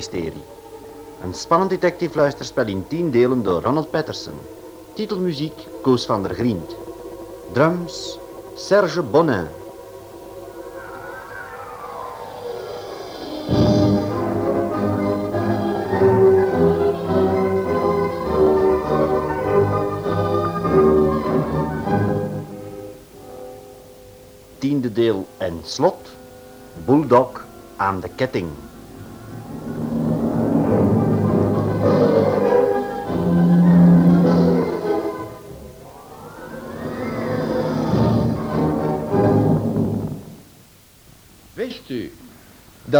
Bulldog-mysterie. Een spannend detective-luisterspel in tien delen door Ronald Patterson. Titelmuziek Koos van der Grient. Drums Serge Bonin. Tiende deel en slot. Bulldog aan de ketting.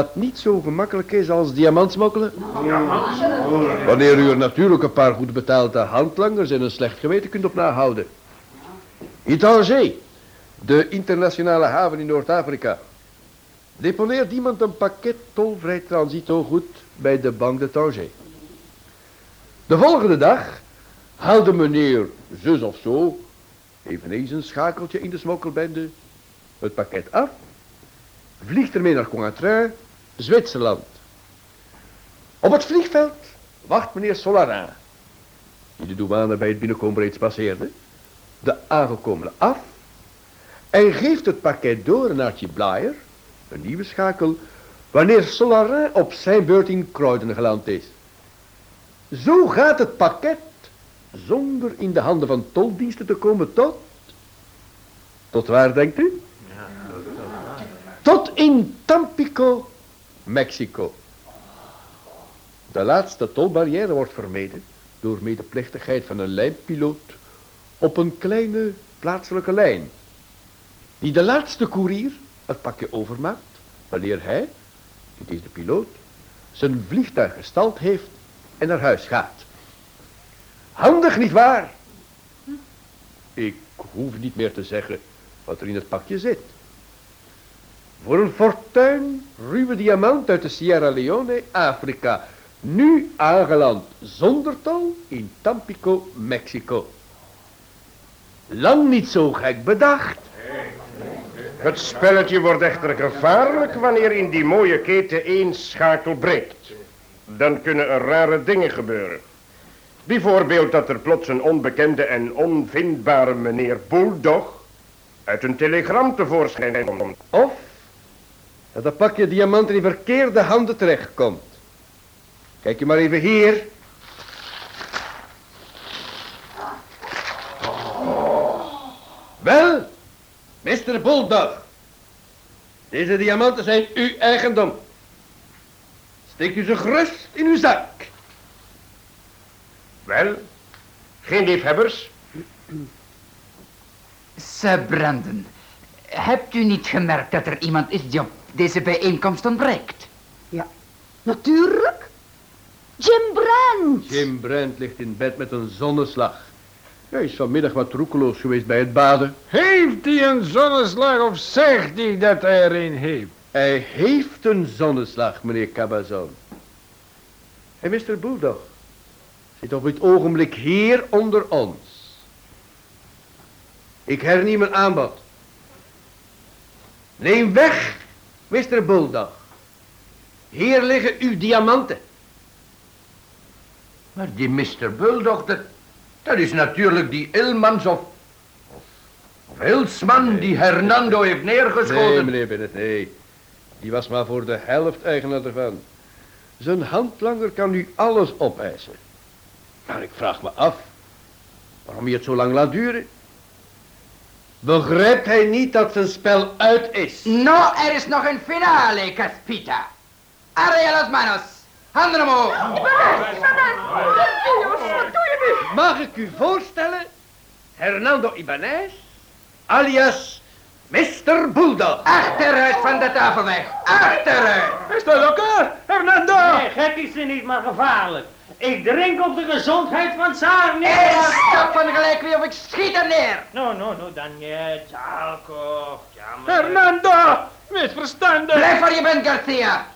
Dat niet zo gemakkelijk is als diamant smokkelen? Wanneer u er natuurlijk een paar goed betaalde handlangers en een slecht geweten kunt op nahouden. In Tanger, de internationale haven in Noord-Afrika, deponeert iemand een pakket tolvrij transito goed bij de Banque de Tanger. De volgende dag haalde meneer zus of zo, eveneens een schakeltje in de smokkelbende, het pakket af vliegt ermee naar Cointrin, Zwitserland. Op het vliegveld wacht meneer Solarin, die de douane bij het binnenkomen reeds passeerde, de aangekomene af en geeft het pakket door naar Archie Blyer, een nieuwe schakel, wanneer Solarin op zijn beurt in Kruiden geland is. Zo gaat het pakket, zonder in de handen van toldiensten te komen, tot... Tot waar, denkt u? Tot in Tampico, Mexico. De laatste tolbarrière wordt vermeden door medeplichtigheid van een lijnpiloot op een kleine plaatselijke lijn. Die de laatste koerier het pakje overmaakt wanneer hij, dit is de piloot, zijn vliegtuig gestald heeft en naar huis gaat. Handig niet waar? Ik hoef niet meer te zeggen wat er in het pakje zit. Voor een fortuin ruwe diamant uit de Sierra Leone, Afrika. Nu aangeland zonder tol in Tampico, Mexico. Lang niet zo gek bedacht. Het spelletje wordt echter gevaarlijk wanneer in die mooie keten één schakel breekt. Dan kunnen er rare dingen gebeuren. Bijvoorbeeld dat er plots een onbekende en onvindbare meneer Bulldog uit een telegram tevoorschijn komt. Of dat een pakje diamanten in verkeerde handen terechtkomt. Kijk je maar even hier. Wel, Mr. Bulldog. Deze diamanten zijn uw eigendom. Steek u ze gerust in uw zak. Wel, geen liefhebbers? Sir Brandon, hebt u niet gemerkt dat er iemand is die op deze bijeenkomst ontbreekt? Ja, natuurlijk. Jim Brand. Jim Brand ligt in bed met een zonneslag. Hij is vanmiddag wat roekeloos geweest bij het baden. Heeft hij een zonneslag of zegt hij dat hij er een heeft? Hij heeft een zonneslag, meneer Cabazon. En Mr. Bulldog zit op dit ogenblik hier onder ons. Ik hernie mijn aanbod. Neem weg, Mr. Bulldog. Hier liggen uw diamanten. Maar die Mr. Bulldog, dat, dat is natuurlijk die Ilmans of... Of, of Hilsman die Hernando heeft neergeschoten. Nee, meneer Bennett, nee. Die was maar voor de helft eigenaar ervan. Zijn handlanger kan nu alles opeisen. Maar ik vraag me af waarom hij het zo lang laat duren. Begrijpt hij niet dat zijn spel uit is? No, er is nog een finale, Caspita. Arriba las manos. Handen omhoog. Mag ik u voorstellen? Hernando Ibanez, alias Mr. Bulldog. Achteruit van de tafel weg. Achteruit. Is dat elkaar, Hernando? Nee, gek is er niet, maar gevaarlijk. Ik drink op de gezondheid van Saar neer. stap van gelijk weer of ik schiet er neer. No, no, no, dan niet. Alco. Jammer. Hernando, misverstanden. Blijf waar je bent, Garcia.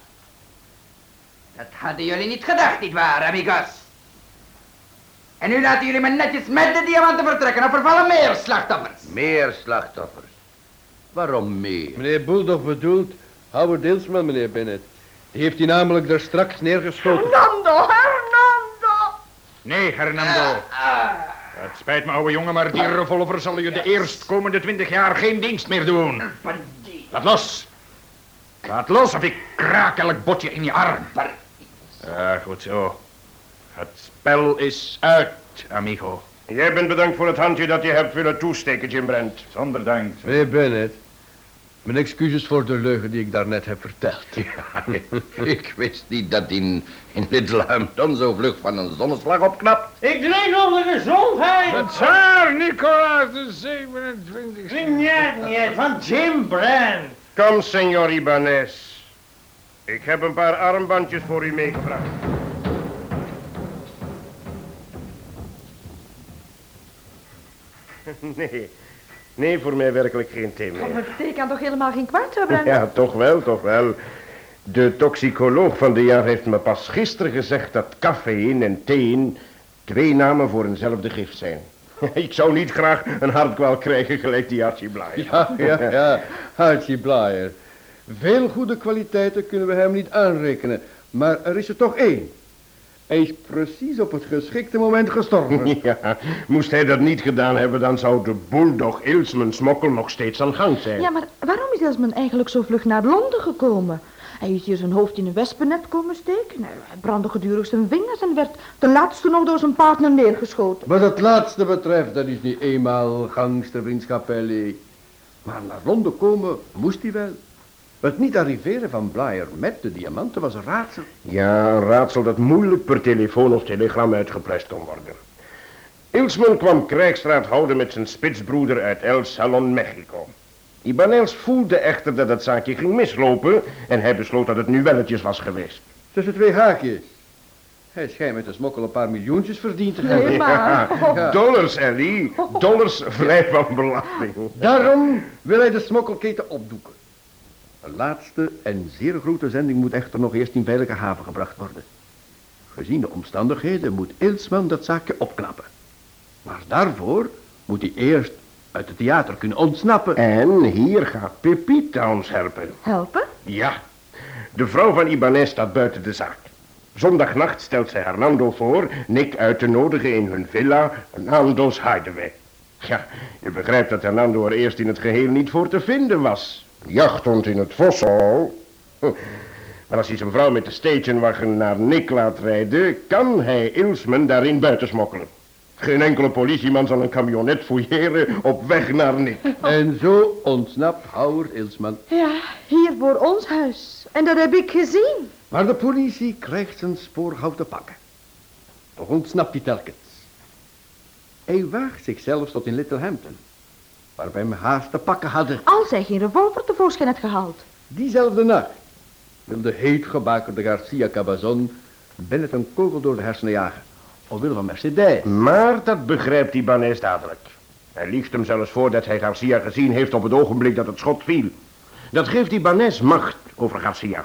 Dat hadden jullie niet gedacht, nietwaar, amigos? En nu laten jullie me netjes met de diamanten vertrekken, of er vallen meer slachtoffers. Meer slachtoffers. Waarom meer? Meneer Bulldog bedoelt Howard Dilsman, meneer Bennett. Die heeft hij namelijk daar straks neergeschoten. Hernando, Hernando! Nee, Hernando. Het spijt me, ouwe jongen, maar die revolver zal je de eerstkomende twintig jaar geen dienst meer doen. Laat los. Laat los of ik kraak elk botje in je arm. Ja, goed zo. Het spel is uit, amigo. Jij bent bedankt voor het handje dat je hebt willen toesteken, Jim Brent. Zonder dank. Meneer Bennett, mijn excuses voor de leugen die ik daarnet heb verteld. Ik wist niet dat in, in Little Hampton zo vlug van een zonneslag opknapt. Ik drink op de gezondheid. De tsaar Nicolaas de 27 Niet, niet, van Jim Brand. Kom, senor Ibanez. Ik heb een paar armbandjes voor u meegebracht. Nee, nee, voor mij werkelijk geen thee meer. Maar thee kan toch helemaal geen kwaad hebben? Ja, toch wel, toch wel. De toxicoloog van de jaar heeft me pas gisteren gezegd dat cafeïne en thee twee namen voor eenzelfde gift zijn. Ik zou niet graag een hartkwaal krijgen gelijk die Archie Bly. Ja, ja, ja. Archie Blyer. Veel goede kwaliteiten kunnen we hem niet aanrekenen. Maar er is er toch één. Hij is precies op het geschikte moment gestorven. Ja, moest hij dat niet gedaan hebben, dan zou de bulldog Ilsman smokkel nog steeds aan gang zijn. Ja, maar waarom is Elsman eigenlijk zo vlug naar Londen gekomen? Hij is hier zijn hoofd in een wespennet komen steken. Hij brandde gedurig zijn vingers en werd ten laatste nog door zijn partner neergeschoten. Wat het laatste betreft, dat is niet eenmaal gangstervriendschap, Ellie. Maar naar Londen komen moest hij wel. Het niet arriveren van Blyer met de diamanten was een raadsel. Ja, een raadsel dat moeilijk per telefoon of telegram uitgeprest kon worden. Ilsman kwam krijgsraad houden met zijn spitsbroeder uit El Salon, Mexico. Ibanez voelde echter dat het zaakje ging mislopen en hij besloot dat het nu welletjes was geweest. Tussen twee haakjes. Hij schijnt met de smokkel een paar miljoentjes verdiend te hebben. Nee, maar... Ja, dollars, Ellie. Dollars vrij van belasting. Daarom wil hij de smokkelketen opdoeken. Een laatste en zeer grote zending moet echter nog eerst in veilige haven gebracht worden. Gezien de omstandigheden moet Ilsman dat zaakje opknappen. Maar daarvoor moet hij eerst uit het theater kunnen ontsnappen. En hier gaat Pepita ons helpen. Helpen? Ja, de vrouw van Ibanez staat buiten de zaak. Zondagnacht stelt zij Hernando voor Nick uit te nodigen in hun villa Hernando's Hideaway. Ja, je begrijpt dat Hernando er eerst in het geheel niet voor te vinden was. Jachthond in het Vossel. Hm. Maar als hij zijn vrouw met de stationwagen naar Nick laat rijden, kan hij Ilsman daarin buiten smokkelen. Geen enkele politieman zal een camionet fouilleren op weg naar Nick. En zo ontsnapt Howard Ilsman. Ja, hier voor ons huis. En dat heb ik gezien. Maar de politie krijgt zijn spoor gauw te pakken. Toch ontsnapt hij telkens. Hij waagt zichzelf tot in Little Hampton. Waar we hem haast te pakken hadden. Als hij geen revolver tevoorschijn had gehaald. Diezelfde nacht wilde heet gebakerde Garcia Cabazon Bennett een kogel door de hersenen jagen. Omwille van Mercedes. Maar dat begrijpt Ibanez dadelijk. Hij liegt hem zelfs voor dat hij Garcia gezien heeft op het ogenblik dat het schot viel. Dat geeft Ibanez macht over Garcia.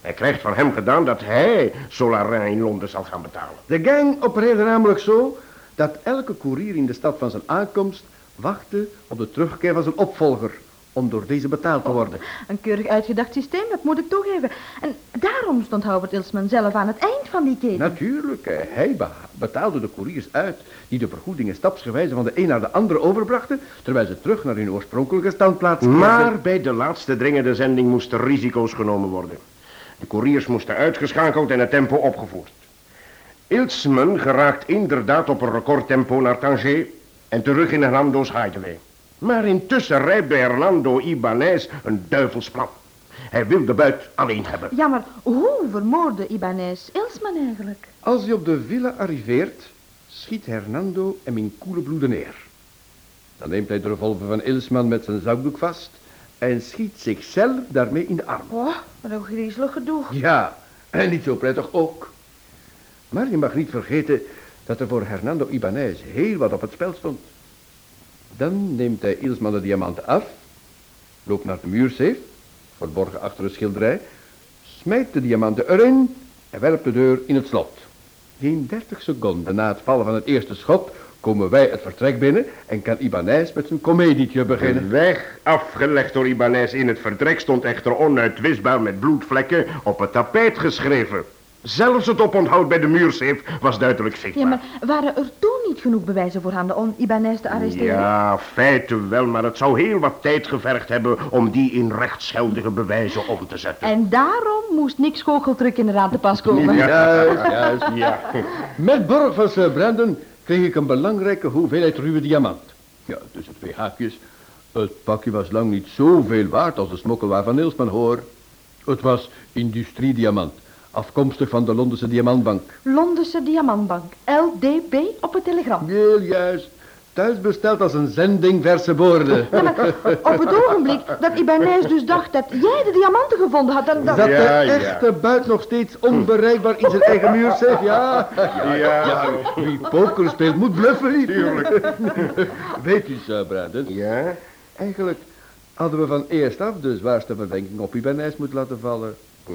Hij krijgt van hem gedaan dat hij Solarin in Londen zal gaan betalen. De gang opereerde namelijk zo dat elke koerier in de stad van zijn aankomst wachtte op de terugkeer van zijn opvolger om door deze betaald te worden. Een keurig uitgedacht systeem, dat moet ik toegeven. En daarom stond Howard Ilsman zelf aan het eind van die keten. Natuurlijk, hij be- betaalde de koeriers uit die de vergoedingen stapsgewijze van de een naar de andere overbrachten, terwijl ze terug naar hun oorspronkelijke standplaats keerden. Maar bij de laatste dringende zending moesten risico's genomen worden. De koeriers moesten uitgeschakeld en het tempo opgevoerd. Ilsman geraakt inderdaad op een recordtempo naar Tanger en terug in Hernando's Hideaway. Maar intussen rijpt bij Hernando Ibanez een duivelsplan. Hij wil de buit alleen hebben. Ja, maar hoe vermoordde Ibanez Ilsman eigenlijk? Als hij op de villa arriveert, schiet Hernando hem in koele bloeden neer. Dan neemt hij de revolver van Ilsman met zijn zakdoek vast en schiet zichzelf daarmee in de arm. Oh, wat een griezelig gedoe. Ja, en niet zo prettig ook. Maar je mag niet vergeten dat er voor Hernando Ibanez heel wat op het spel stond. Dan neemt hij Ilsman de diamanten af, loopt naar de muursafe, verborgen achter een schilderij, smijt de diamanten erin en werpt de deur in het slot. Geen dertig seconden na het vallen van het eerste schot komen wij het vertrek binnen en kan Ibanez met zijn comedietje De beginnen. weg afgelegd door Ibanez in het vertrek stond echter onuitwisbaar met bloedvlekken op het tapijt geschreven. Zelfs het oponthoud bij de muurzeef was duidelijk zichtbaar. Ja, maar waren er toen niet genoeg bewijzen voorhanden om Ibanez te arresteren? Ja, feiten wel, maar het zou heel wat tijd gevergd hebben om die in rechtsgeldige bewijzen om te zetten. En daarom moest Nick Schogeltruc inderdaad te pas komen. Juist, juist. Ja, Met borg van Sir Brandon kreeg ik een belangrijke hoeveelheid ruwe diamant. Ja, tussen twee haakjes. Het pakje was lang niet zoveel waard als de smokkelwaar van Nilsman hoor. Het was industriediamant, afkomstig van de Londense Diamantbank. Londense Diamantbank, LDB op het telegram. Heel juist. Thuis besteld als een zending verse. Ja, maar op het ogenblik dat Ibanez dus dacht dat jij de diamanten gevonden had, dan... dan... Dat Ja, de ja. echte buit nog steeds onbereikbaar in zijn eigen muur zegt, ja. Ja, Ja. wie poker speelt moet bluffen niet. tuurlijk. Weet u, Sir Brandon, Ja, eigenlijk hadden we van eerst af de zwaarste verdenking op Ibanez moeten laten vallen. Hm?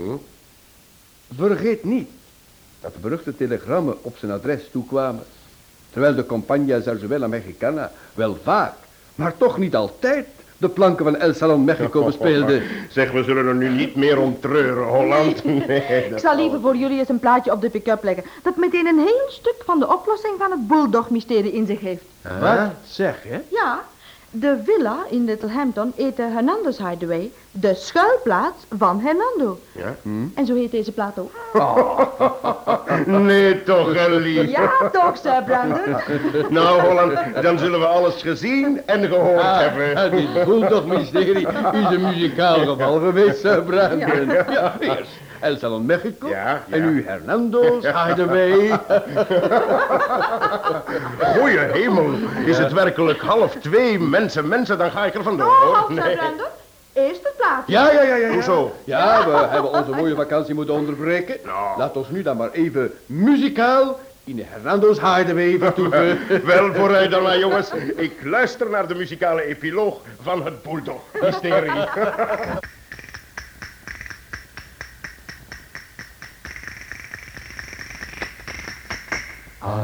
Vergeet niet dat de beruchte telegrammen op zijn adres toekwamen. Terwijl de Compañía Zarzuela Mexicana wel vaak, maar toch niet altijd, de planken van El Salon Mexico bespeelde. Zeg, we zullen er nu niet meer om treuren, Holland. Nee, Ik zal liever voor jullie eens een plaatje op de pick-up leggen, dat meteen een heel stuk van de oplossing van het Bulldog-mysterie in zich heeft. Wat zeg je? Ja, de villa in Littlehampton heet de Hernandez Hideaway, de schuilplaats van Hernando. Ja? En zo heet deze plaat ook. Nee, toch, Ellie. Ja, toch, Sir Brandon. Nou, Holland, dan zullen we alles gezien en gehoord hebben. Het is Bulldog-mysterie is een muzikaal geval geweest, Sir Brandon. Ja, eerst El Salon Mexico Ja, en nu Hernando's Hideaway. Goeie hemel, is het werkelijk half twee? Mensen, mensen, dan ga ik er vandoor, Oh, Sir Brandon. Eerst het plaatje. Ja, ja, ja, ja. Hoezo? Ja, we hebben onze mooie vakantie moeten onderbreken. Nou. Laat ons nu dan maar even muzikaal in de Hernando's Hideaway vertoeven. Wel vooruit dan maar, jongens. Ik luister naar de muzikale epiloog van het Bulldog-mysterie.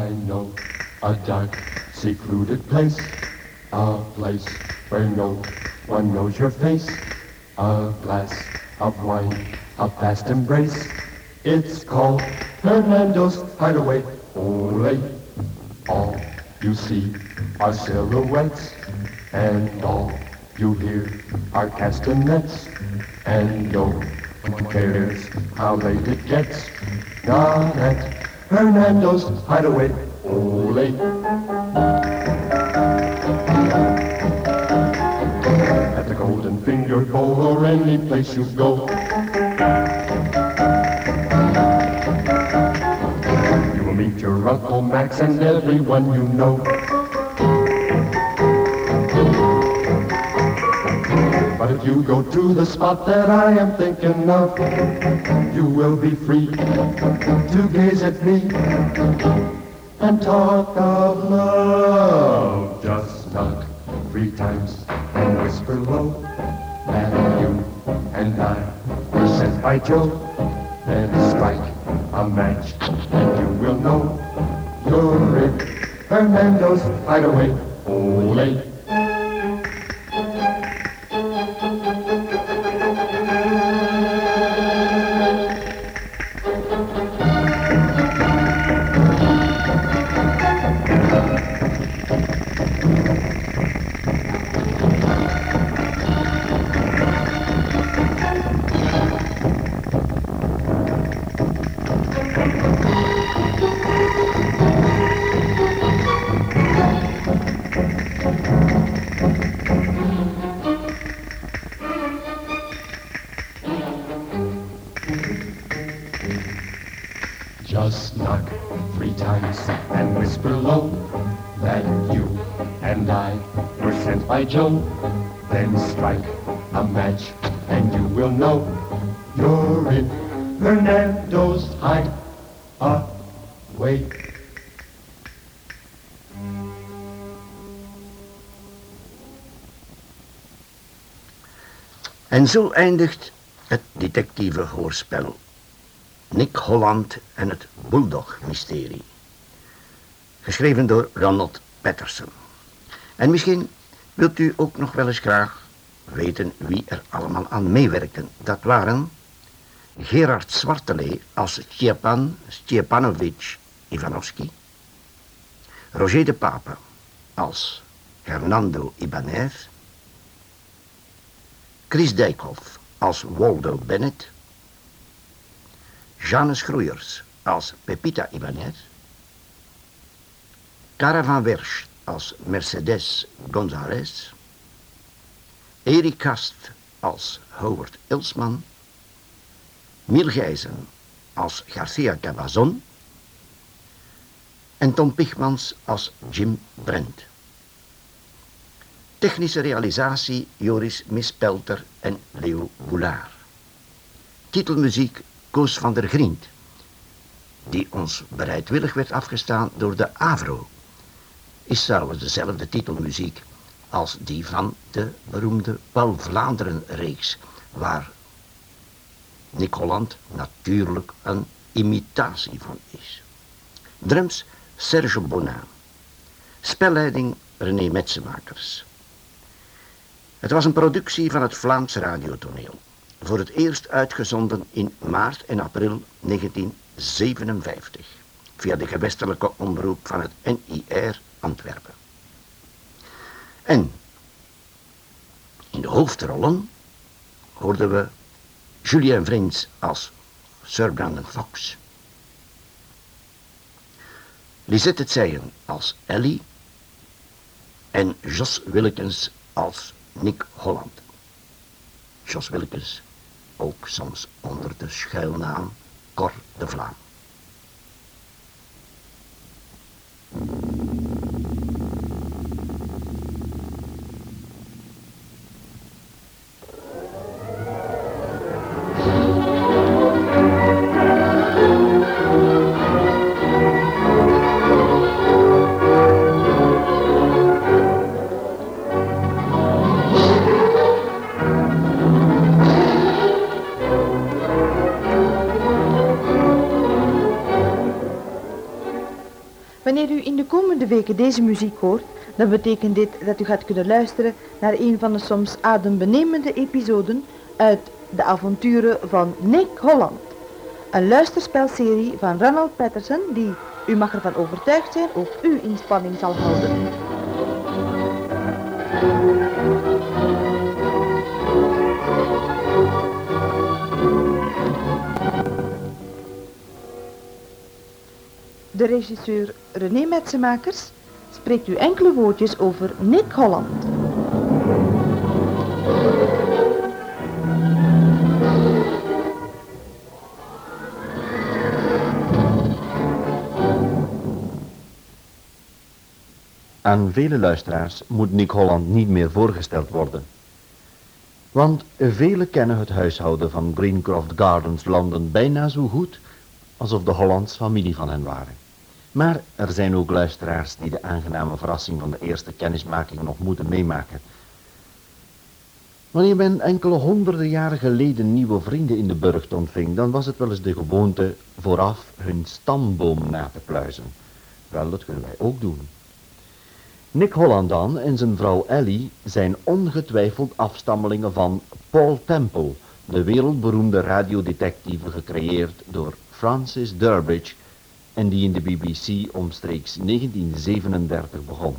I know a dark, secluded place, a place where no one knows your face. A glass of wine, a fast embrace. It's called Fernando's Hideaway. Ole, all you see are silhouettes, and all you hear are castanets, and no one cares how late it gets. Not at Fernando's Hideaway. Ole. At the Golden Finger Bowl or any place you go. You will meet your Uncle Max and everyone you know. You go to the spot that I am thinking of, you will be free to gaze at me and talk of love. Just knock three times and whisper low that you and I were sent by Joe. Then strike a match and you will know you're in Fernando's hideaway. Ole. Joe. Then strike a match and you will know you're in Fernando's hideaway. En zo eindigt het detectieve hoorspel. Nick Holland en het Bulldog-mysterie. Geschreven door Ronald Patterson. En misschien wilt u ook nog wel eens graag weten wie er allemaal aan meewerkten. Dat waren Gerard Zwartelee als Stjepan Stjepanovic Ivanovski, Roger de Papa als Hernando Ibanez, Chris Dijkhoff als Waldo Bennett, Janus Groeiers als Pepita Ibanez, Cara van Wersch als Mercedes González, Erik Kast als Howard Ilsman, Miel Gijzen als Garcia Cabazon en Tom Pichmans als Jim Brent. Technische realisatie Joris Mispelter en Leo Boulaar. Titelmuziek Koos van der Grient, die ons bereidwillig werd afgestaan door de AVRO. Is trouwens dezelfde titelmuziek als die van de beroemde Paul Vlaanderen-reeks, waar Nick Holland natuurlijk een imitatie van is. Drums Serge Bonin. Spelleiding René Metsemakers. Het was een productie van het Vlaams radiotoneel. Voor het eerst uitgezonden in maart en april 1957. Via de gewestelijke omroep van het NIR En in de hoofdrollen hoorden we Julien Vriends als Sir Brandon Fox. Lisette Tseyen als Ellie en Jos Willekens als Nick Holland. Jos Willekens ook soms onder de schuilnaam Cor de Vlaam. Weken deze muziek hoort, dan betekent dit dat u gaat kunnen luisteren naar een van de soms adembenemende episoden uit de avonturen van Nick Holland. Een luisterspelserie van Ronald Patterson die, u mag ervan overtuigd zijn, ook u in spanning zal houden. De regisseur René Metsemakers spreekt u enkele woordjes over Nick Holland. Aan vele luisteraars moet Nick Holland niet meer voorgesteld worden. Want velen kennen het huishouden van Greencroft Gardens London bijna zo goed alsof de Hollands familie van hen waren. Maar er zijn ook luisteraars die de aangename verrassing van de eerste kennismaking nog moeten meemaken. Wanneer men enkele honderden jaren geleden nieuwe vrienden in de burcht ontving, dan was het wel eens de gewoonte vooraf hun stamboom na te pluizen. Wel, dat kunnen wij ook doen. Nick Holland dan en zijn vrouw Ellie zijn ongetwijfeld afstammelingen van Paul Temple, de wereldberoemde radiodetectieve gecreëerd door Francis Durbridge en die in de BBC omstreeks 1937 begon.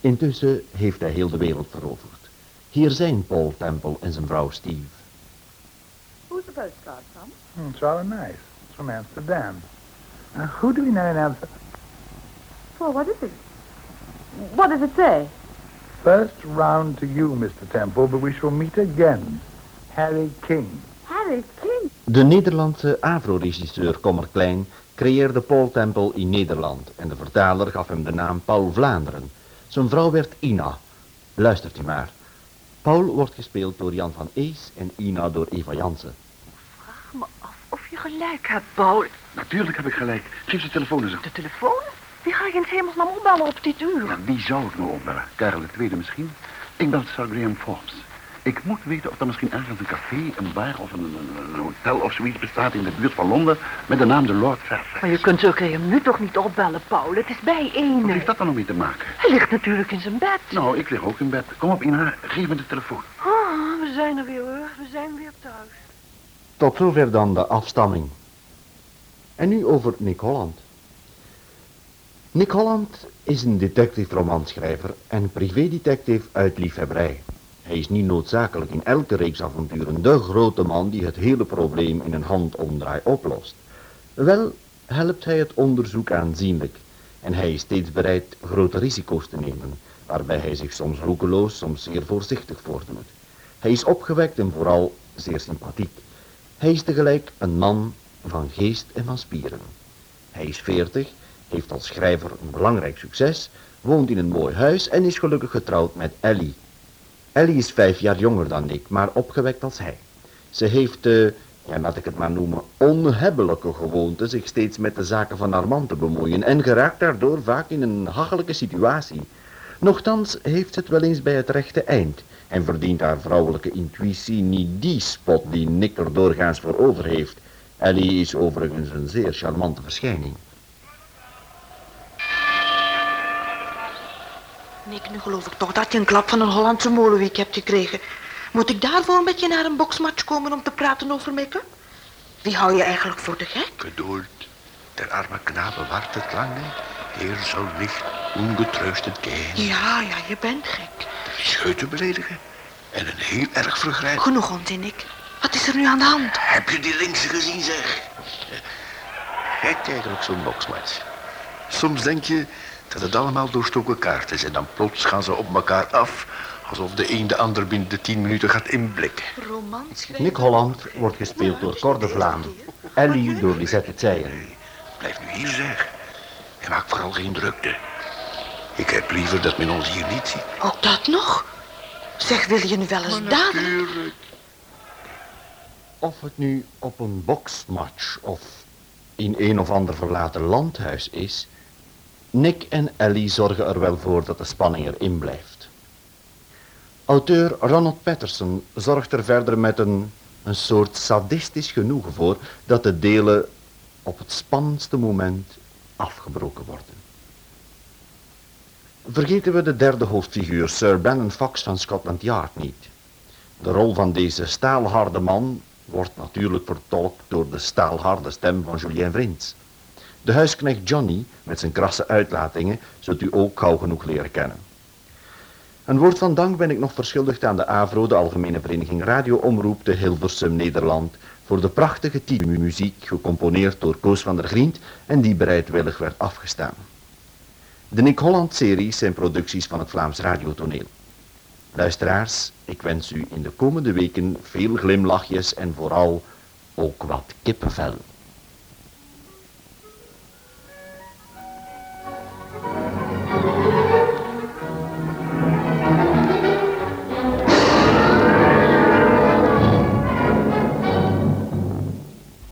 Intussen heeft hij heel de wereld veroverd. Hier zijn Paul Temple en zijn vrouw Steve. Who's the postcard from? Hmm, it's rather nice. It's from Amsterdam. Uh, who do we know in Amsterdam? Well, what is it? What does it say? First round to you, Mr. Temple, but we shall meet again. Harry King. Harry King. De Nederlandse Avro-regisseur Kommer Klein creëerde Paul Temple in Nederland en de vertaler gaf hem de naam Paul Vlaanderen. Zijn vrouw werd Ina. Luistert u maar. Paul wordt gespeeld door Jan van Ees en Ina door Eva Jansen. Vraag me af of je gelijk hebt, Paul. Natuurlijk heb ik gelijk. Geef de telefoon eens. De telefoon? Wie ga je in het hemelsnaam opbellen op dit uur? Ja, wie zou ik nou opbellen? Karel de Tweede misschien? Ik bel Sir Graham Forbes. Ik moet weten of er misschien ergens een café, een bar of een, een, een hotel of zoiets bestaat in de buurt van Londen met de naam de Lord Fairfax. Maar je kunt zo hem nu toch niet opbellen, Paul. Het is bij één. Wat heeft dat dan nog mee te maken? Hij ligt natuurlijk in zijn bed. Nou, ik lig ook in bed. Kom op, Ina, geef me de telefoon. Oh, we zijn er weer hoor. We zijn weer thuis. Tot zover dan de afstamming. En nu over Nick Holland. Nick Holland is een detective romanschrijver en privédetective uit liefhebberij. Hij is niet noodzakelijk in elke reeks avonturen de grote man die het hele probleem in een handomdraai oplost. Wel helpt hij het onderzoek aanzienlijk en hij is steeds bereid grote risico's te nemen, waarbij hij zich soms roekeloos, soms zeer voorzichtig voordoet. Hij is opgewekt en vooral zeer sympathiek. Hij is tegelijk een man van geest en van spieren. Hij is veertig, heeft als schrijver een belangrijk succes, woont in een mooi huis en is gelukkig getrouwd met Ellie. Ellie is vijf jaar jonger dan ik, maar opgewekt als hij. Ze heeft de, ja, laat ik het maar noemen, onhebbelijke gewoonte zich steeds met de zaken van haar man te bemoeien en geraakt daardoor vaak in een hachelijke situatie. Nochtans heeft het wel eens bij het rechte eind en verdient haar vrouwelijke intuïtie niet die spot die Nick er doorgaans voor over heeft. Ellie is overigens een zeer charmante verschijning. Nick, nu geloof ik toch dat je een klap van een Hollandse molenweek hebt gekregen. Moet ik daarvoor met je naar een boksmatch komen om te praten over Mikke? Wie hou je eigenlijk voor de gek? Geduld. Der arme knabe wacht het lange. Heer zal licht ongetreustend kijken. Ja, ja, je bent gek. Scheuten beledigen. En een heel erg vergrijp. Genoeg onzin, Nick. Wat is er nu aan de hand? Heb je die linkse gezien, zeg? Gek eigenlijk zo'n boksmatch. Soms denk je dat het allemaal doorstoken kaart is. En dan plots gaan ze op elkaar af. Alsof de een de ander binnen de tien minuten gaat inblikken. Romans Nick Holland wordt gespeeld door Cor de Vlaam. Ellie door Lisette Tseyen. Blijf nu hier, zeg. En maak vooral geen drukte. Ik heb liever dat men ons hier niet ziet. Ook dat nog? Zeg, wil je nu wel eens dadelijk? Natuurlijk. Of het nu op een boksmatch of in een of ander verlaten landhuis is, Nick en Ellie zorgen er wel voor dat de spanning erin blijft. Auteur Ronald Patterson zorgt er verder met een, een soort sadistisch genoegen voor dat de delen op het spannendste moment afgebroken worden. Vergeten we de derde hoofdfiguur, Sir Brandon Fox van Scotland Yard niet. De rol van deze staalharde man wordt natuurlijk vertolkt door de staalharde stem van Julien Vrins. De huisknecht Johnny, met zijn krasse uitlatingen, zult u ook gauw genoeg leren kennen. Een woord van dank ben ik nog verschuldigd aan de AVRO, de Algemene Vereniging Radio-Omroep te Hilversum, Nederland, voor de prachtige titelmuziek, gecomponeerd door Koos van der Grient en die bereidwillig werd afgestaan. De Nick Holland-series zijn producties van het Vlaams radiotoneel. Luisteraars, ik wens u in de komende weken veel glimlachjes en vooral ook wat kippenvel.